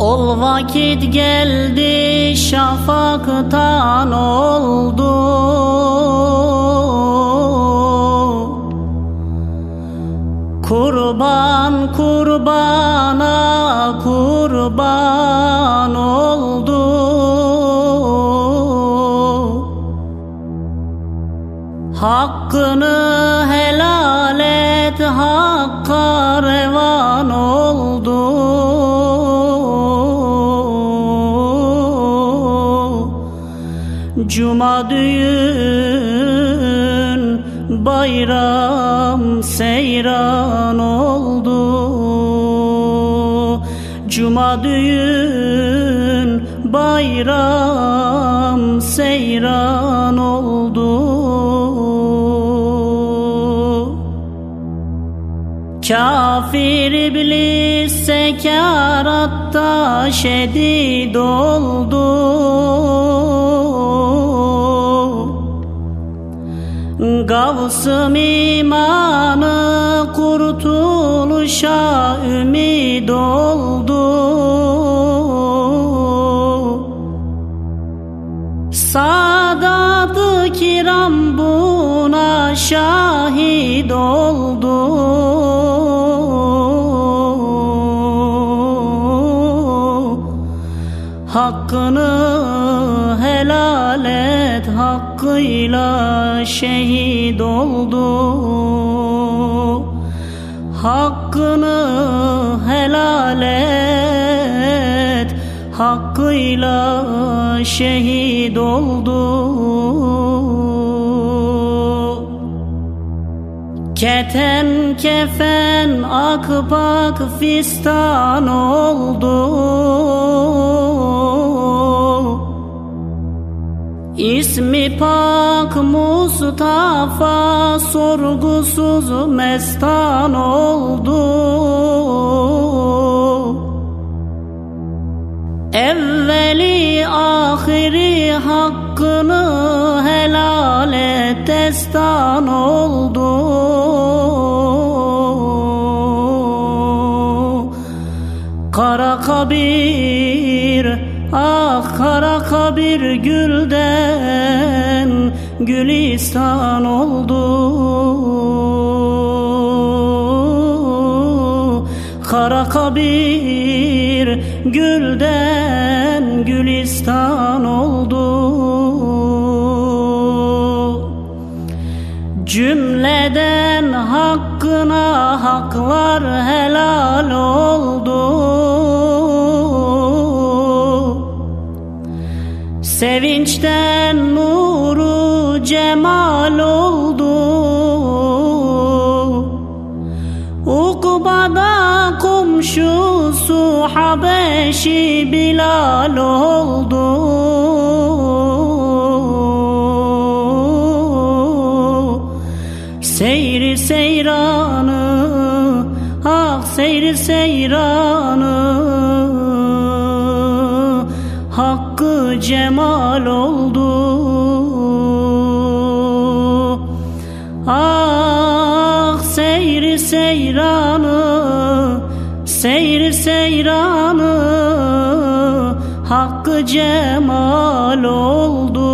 Ol vakit geldi şafaktan oldu. Kurban kurbana kurban oldu. Hakkını helal et hakka revan oldu Cuma düğün bayram seyran oldu. Cuma düğün bayram seyran oldu. Kafir iblis sekaratta şedid oldu Gavsım imanı kurtuluşa ümid oldu. Sadat-ı kiram buna şahit oldu. Hakkını helal et hakkıyla şehit oldu. Hakkını helal et hakkıyla şehit oldu. Keten kefen akpak fistan oldu İsmi pak Mustafa sorgusuz mestan oldu. Evveli ahiri hakkını helal et destan oldu. Kara kabir Ah kara kabir gülden gülistan oldu. Kara kabir gülden gülistan oldu. Cümleden hakkına haklar helal oldu Sevinçten nuru cemal oldu. Ukbada komşusu Habeşi Bilal oldu. Seyri seyranı Ah seyri seyranı Hakkı cemal oldu. Ah seyri seyranı Seyri seyranı Hakkı cemal oldu.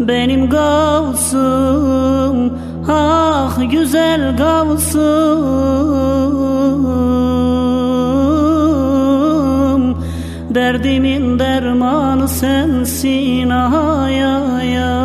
Benim gavsım Ah güzel gavsım Derdimin dermanı sensin ahaya ya